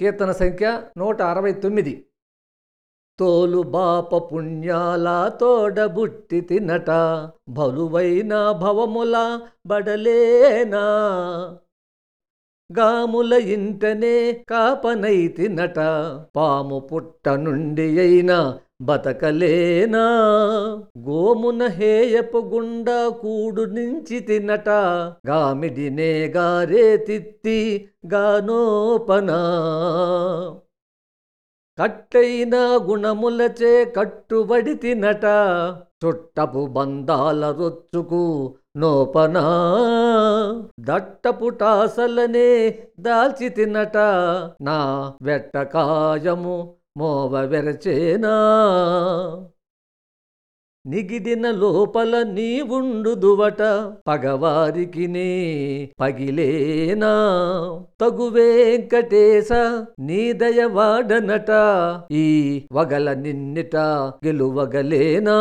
కీర్తన సంఖ్య నూట అరవై తొమ్మిది. తోలు బాప పుణ్యాల తోడబుట్టి తినట బలువైన భవముల బడలేనా. గాముల ఇంటనే కాపనై తినట పాము పుట్ట నుండి అయినా బతకలేనా? గోమున హేయపు గుండా కూడు నుంచి తినట. గామిడినే గారే తిత్తి గానోపనా. కట్టైన గుణములచే కట్టుబడి తినట. చుట్టపు బంధాల రొచ్చుకు నోపనా. దట్టపుటాసలనే దాల్చి తినట. నా వెట్టకాయము మోవ వెరచేనా నిగిడిన లోపల నీ ఉండుదువట పగవారికి నే పగిలేనా? తగు వెంకటేశ నీ దయవాడనట ఈ వగల నిన్నిట గెలువగలేనా?